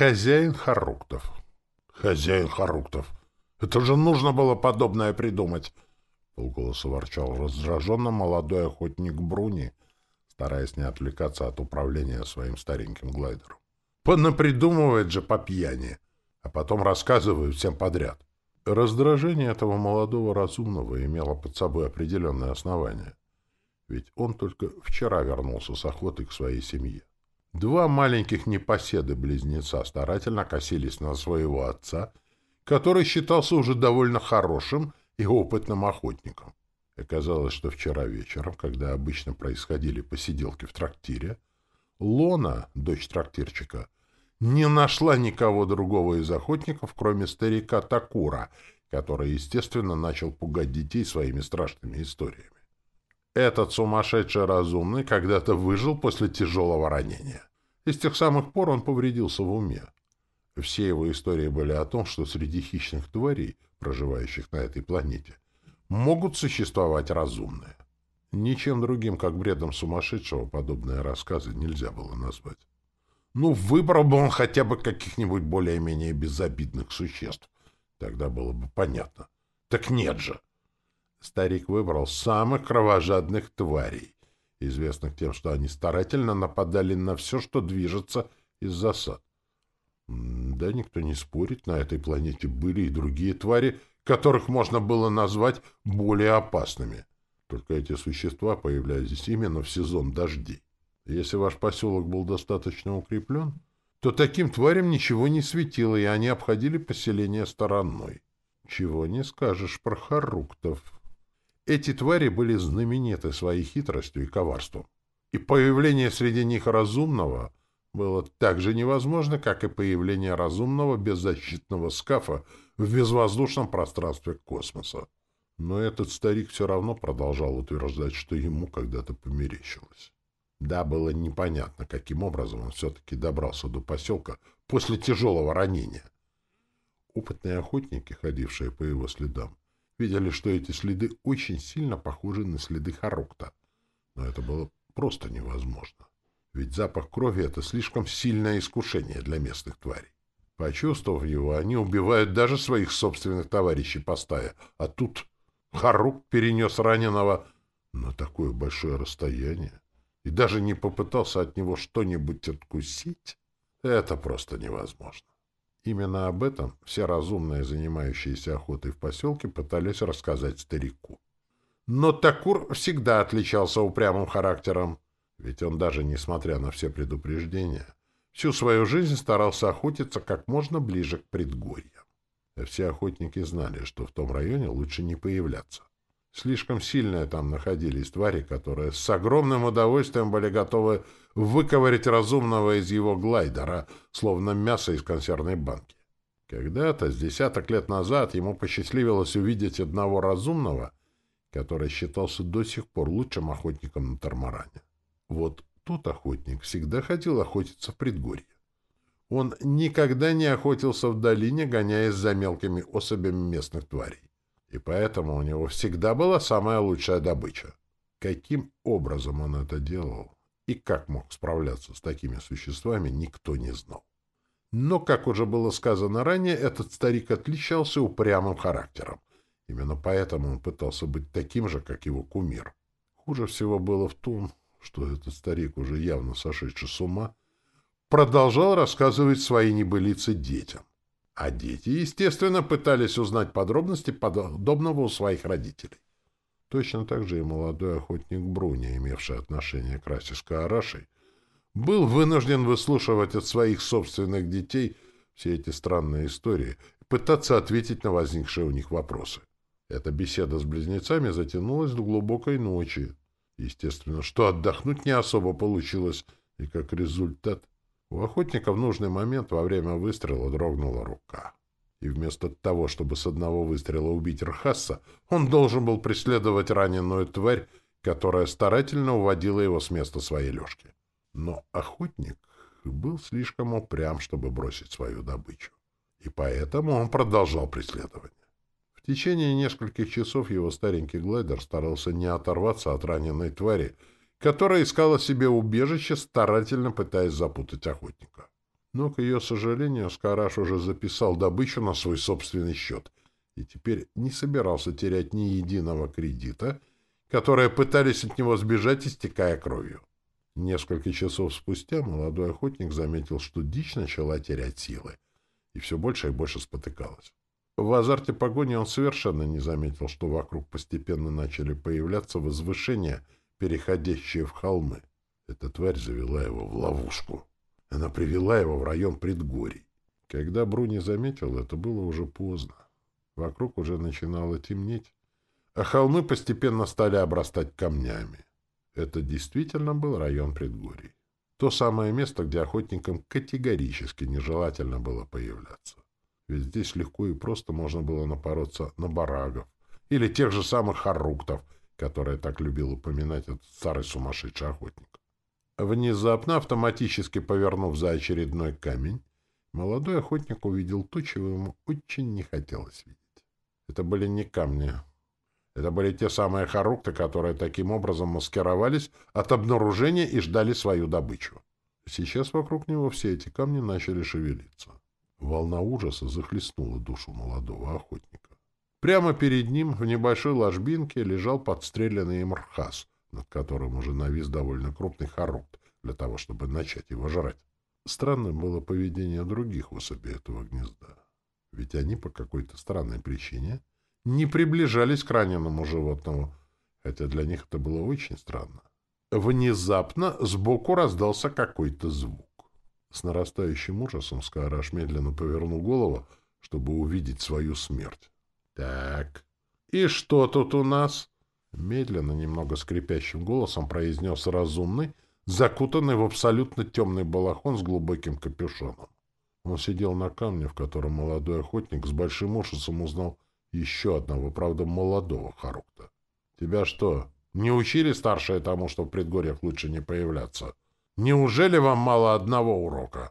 Хозяин Харуктов. Хозяин Харуктов. Это же нужно было подобное придумать. Полголоса ворчал раздраженно молодой охотник Бруни, стараясь не отвлекаться от управления своим стареньким глайдером. Понапридумывает же по пьяни, а потом рассказывают всем подряд. Раздражение этого молодого разумного имело под собой определенное основание. Ведь он только вчера вернулся с охоты к своей семье. Два маленьких непоседы-близнеца старательно косились на своего отца, который считался уже довольно хорошим и опытным охотником. Оказалось, что вчера вечером, когда обычно происходили посиделки в трактире, Лона, дочь трактирчика, не нашла никого другого из охотников, кроме старика Такура, который, естественно, начал пугать детей своими страшными историями. Этот сумасшедший разумный когда-то выжил после тяжелого ранения. И с тех самых пор он повредился в уме. Все его истории были о том, что среди хищных тварей, проживающих на этой планете, могут существовать разумные. Ничем другим, как бредом сумасшедшего, подобные рассказы нельзя было назвать. Ну, выбрал бы он хотя бы каких-нибудь более-менее безобидных существ. Тогда было бы понятно. Так нет же. Старик выбрал самых кровожадных тварей, известных тем, что они старательно нападали на все, что движется из засад. Да, никто не спорит, на этой планете были и другие твари, которых можно было назвать более опасными. Только эти существа появлялись именно в сезон дождей. Если ваш поселок был достаточно укреплен, то таким тварям ничего не светило, и они обходили поселение стороной. Чего не скажешь про харуктов. Эти твари были знамениты своей хитростью и коварством. И появление среди них разумного было так же невозможно, как и появление разумного беззащитного скафа в безвоздушном пространстве космоса. Но этот старик все равно продолжал утверждать, что ему когда-то померещилось. Да, было непонятно, каким образом он все-таки добрался до поселка после тяжелого ранения. Опытные охотники, ходившие по его следам, видели, что эти следы очень сильно похожи на следы Харукта. Но это было просто невозможно. Ведь запах крови — это слишком сильное искушение для местных тварей. Почувствовав его, они убивают даже своих собственных товарищей по стае. А тут Харук перенес раненого на такое большое расстояние и даже не попытался от него что-нибудь откусить. Это просто невозможно. Именно об этом все разумные, занимающиеся охотой в поселке, пытались рассказать старику. Но Такур всегда отличался упрямым характером, ведь он даже, несмотря на все предупреждения, всю свою жизнь старался охотиться как можно ближе к предгорьям. Все охотники знали, что в том районе лучше не появляться. Слишком сильные там находились твари, которые с огромным удовольствием были готовы выковырять разумного из его глайдера, словно мясо из консервной банки. Когда-то, с десяток лет назад, ему посчастливилось увидеть одного разумного, который считался до сих пор лучшим охотником на Тормаране. Вот тот охотник всегда хотел охотиться в предгорье. Он никогда не охотился в долине, гоняясь за мелкими особями местных тварей и поэтому у него всегда была самая лучшая добыча. Каким образом он это делал и как мог справляться с такими существами, никто не знал. Но, как уже было сказано ранее, этот старик отличался упрямым характером. Именно поэтому он пытался быть таким же, как его кумир. Хуже всего было в том, что этот старик, уже явно сошедший с ума, продолжал рассказывать свои небылицы детям. А дети, естественно, пытались узнать подробности подобного у своих родителей. Точно так же и молодой охотник Бруни, имевший отношение к расе Скаарашей, был вынужден выслушивать от своих собственных детей все эти странные истории и пытаться ответить на возникшие у них вопросы. Эта беседа с близнецами затянулась до глубокой ночи. Естественно, что отдохнуть не особо получилось, и как результат у охотника в нужный момент во время выстрела дрогнула рука. И вместо того, чтобы с одного выстрела убить Рхаса, он должен был преследовать раненую тварь, которая старательно уводила его с места своей лёжки. Но охотник был слишком упрям, чтобы бросить свою добычу. И поэтому он продолжал преследование. В течение нескольких часов его старенький глайдер старался не оторваться от раненой твари, которая искала себе убежище, старательно пытаясь запутать охотника. Но, к ее сожалению, Скараш уже записал добычу на свой собственный счет и теперь не собирался терять ни единого кредита, которые пытались от него сбежать, истекая кровью. Несколько часов спустя молодой охотник заметил, что дичь начала терять силы, и все больше и больше спотыкалась. В азарте погони он совершенно не заметил, что вокруг постепенно начали появляться возвышения, переходящие в холмы. Эта тварь завела его в ловушку. Она привела его в район предгорий. Когда Бруни заметил, это было уже поздно. Вокруг уже начинало темнеть, а холмы постепенно стали обрастать камнями. Это действительно был район предгорий. То самое место, где охотникам категорически нежелательно было появляться. Ведь здесь легко и просто можно было напороться на барагов или тех же самых харуктов, которые так любил упоминать этот старый сумасшедший охотник. Внезапно, автоматически повернув за очередной камень, молодой охотник увидел то, чего ему очень не хотелось видеть. Это были не камни. Это были те самые харукты, которые таким образом маскировались от обнаружения и ждали свою добычу. Сейчас вокруг него все эти камни начали шевелиться. Волна ужаса захлестнула душу молодого охотника. Прямо перед ним в небольшой ложбинке лежал подстреленный им над которым уже навис довольно крупный харукт, для того, чтобы начать его жрать. Странным было поведение других особей этого гнезда. Ведь они по какой-то странной причине не приближались к раненому животному, хотя для них это было очень странно. Внезапно сбоку раздался какой-то звук. С нарастающим ужасом Скараш медленно повернул голову, чтобы увидеть свою смерть. «Так, и что тут у нас?» Медленно, немного скрипящим голосом произнес разумный, закутанный в абсолютно темный балахон с глубоким капюшоном. Он сидел на камне, в котором молодой охотник с большим ужасом узнал еще одного, правда, молодого Харукта. «Тебя что, не учили старшие тому, что в предгорьях лучше не появляться?» Неужели вам мало одного урока?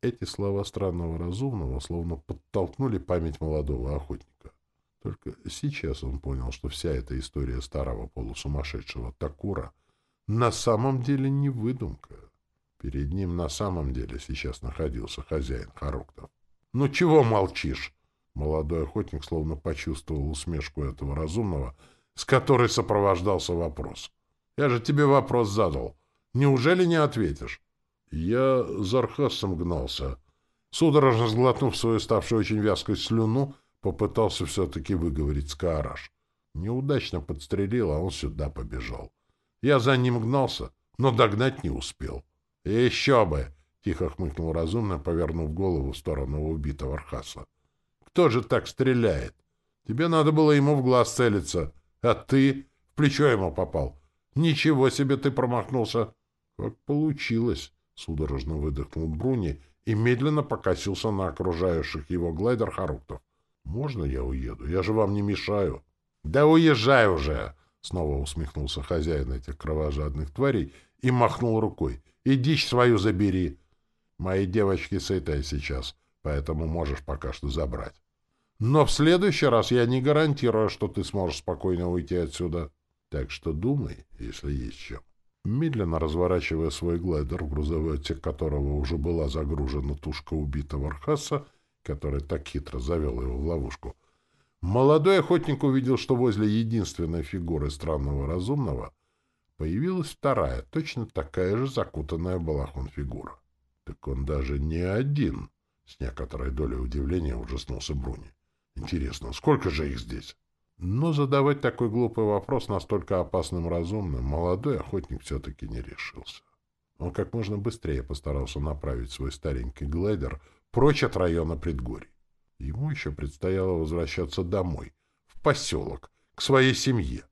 Эти слова странного разумного словно подтолкнули память молодого охотника. Только сейчас он понял, что вся эта история старого полусумасшедшего Такура на самом деле не выдумка. Перед ним на самом деле сейчас находился хозяин Харуктов. «Ну чего молчишь?» Молодой охотник словно почувствовал усмешку этого разумного, с которой сопровождался вопрос. «Я же тебе вопрос задал. Неужели не ответишь? Я за Архасом гнался. Судорожно сглотнув свою ставшую очень вязкой слюну, попытался все-таки выговорить Скаараш. Неудачно подстрелил, а он сюда побежал. Я за ним гнался, но догнать не успел. — Еще бы! — тихо хмыкнул разумно, повернув голову в сторону убитого Архаса. — Кто же так стреляет? Тебе надо было ему в глаз целиться, а ты в плечо ему попал. Ничего себе ты промахнулся! Как получилось, судорожно выдохнул Бруни и медленно покосился на окружающих его глайдер Харуктов. Можно я уеду? Я же вам не мешаю. Да уезжай уже! Снова усмехнулся хозяин этих кровожадных тварей и махнул рукой. И дичь свою забери. Мои девочки сытые сейчас, поэтому можешь пока что забрать. Но в следующий раз я не гарантирую, что ты сможешь спокойно уйти отсюда. Так что думай, если есть чем. Медленно разворачивая свой глайдер, в грузовой отсек которого уже была загружена тушка убитого Архаса, который так хитро завел его в ловушку, молодой охотник увидел, что возле единственной фигуры странного разумного появилась вторая, точно такая же закутанная балахон фигура. Так он даже не один, с некоторой долей удивления ужаснулся Бруни. Интересно, сколько же их здесь? Но задавать такой глупый вопрос настолько опасным разумным молодой охотник все-таки не решился. Он как можно быстрее постарался направить свой старенький глайдер прочь от района предгорий. Ему еще предстояло возвращаться домой, в поселок, к своей семье.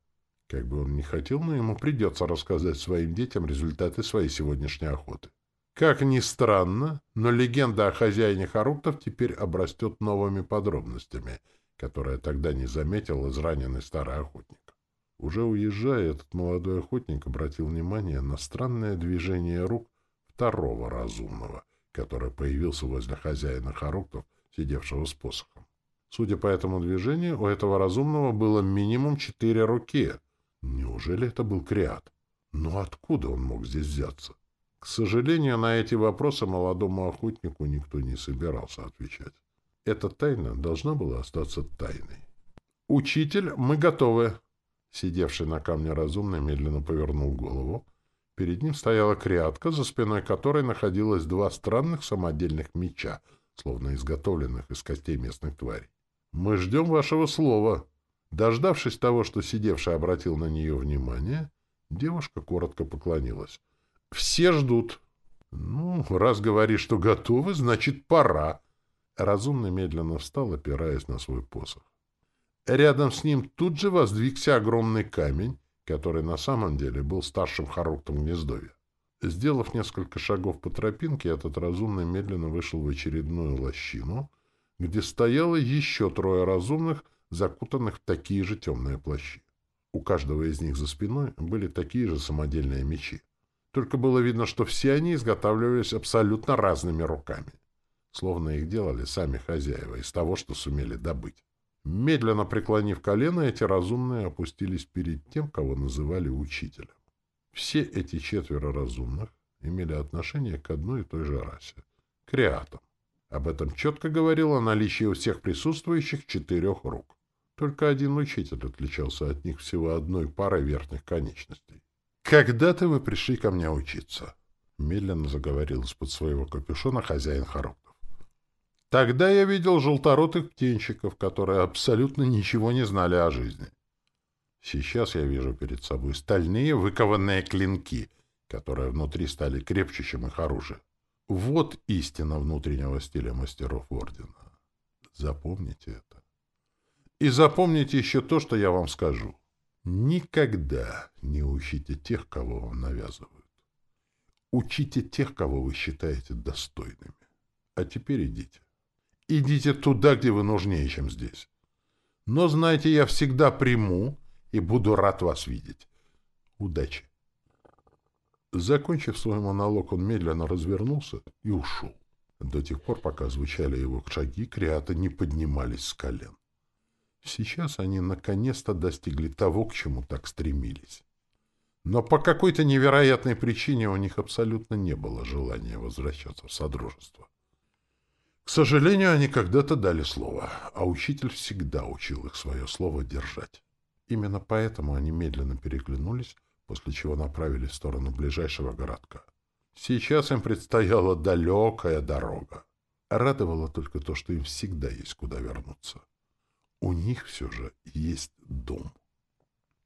Как бы он ни хотел, но ему придется рассказать своим детям результаты своей сегодняшней охоты. Как ни странно, но легенда о хозяине Харуктов теперь обрастет новыми подробностями — которое тогда не заметил израненный старый охотник. Уже уезжая, этот молодой охотник обратил внимание на странное движение рук второго разумного, который появился возле хозяина Харуктов, сидевшего с посохом. Судя по этому движению, у этого разумного было минимум четыре руки. Неужели это был Криат? Но откуда он мог здесь взяться? К сожалению, на эти вопросы молодому охотнику никто не собирался отвечать. Эта тайна должна была остаться тайной. «Учитель, мы готовы!» Сидевший на камне разумный медленно повернул голову. Перед ним стояла крятка, за спиной которой находилось два странных самодельных меча, словно изготовленных из костей местных тварей. «Мы ждем вашего слова!» Дождавшись того, что сидевший обратил на нее внимание, девушка коротко поклонилась. «Все ждут!» «Ну, раз говоришь, что готовы, значит, пора!» Разумно медленно встал, опираясь на свой посох. Рядом с ним тут же воздвигся огромный камень, который на самом деле был старшим Харуктом гнездовья. Сделав несколько шагов по тропинке, этот разумный медленно вышел в очередную лощину, где стояло еще трое разумных, закутанных в такие же темные плащи. У каждого из них за спиной были такие же самодельные мечи. Только было видно, что все они изготавливались абсолютно разными руками словно их делали сами хозяева из того, что сумели добыть. Медленно преклонив колено, эти разумные опустились перед тем, кого называли учителем. Все эти четверо разумных имели отношение к одной и той же расе — креатам. Об этом четко говорило наличие у всех присутствующих четырех рук. Только один учитель отличался от них всего одной парой верхних конечностей. «Когда-то вы пришли ко мне учиться», — медленно заговорил из-под своего капюшона хозяин Харок. Тогда я видел желторотых птенчиков, которые абсолютно ничего не знали о жизни. Сейчас я вижу перед собой стальные выкованные клинки, которые внутри стали крепче, чем их оружие. Вот истина внутреннего стиля мастеров Ордена. Запомните это. И запомните еще то, что я вам скажу. Никогда не учите тех, кого вам навязывают. Учите тех, кого вы считаете достойными. А теперь идите. Идите туда, где вы нужнее, чем здесь. Но знайте, я всегда приму и буду рад вас видеть. Удачи. Закончив свой монолог, он медленно развернулся и ушел. До тех пор, пока звучали его шаги, креаты не поднимались с колен. Сейчас они наконец-то достигли того, к чему так стремились. Но по какой-то невероятной причине у них абсолютно не было желания возвращаться в Содружество. К сожалению, они когда-то дали слово, а учитель всегда учил их свое слово держать. Именно поэтому они медленно переглянулись, после чего направились в сторону ближайшего городка. Сейчас им предстояла далекая дорога. Радовало только то, что им всегда есть куда вернуться. У них все же есть дом.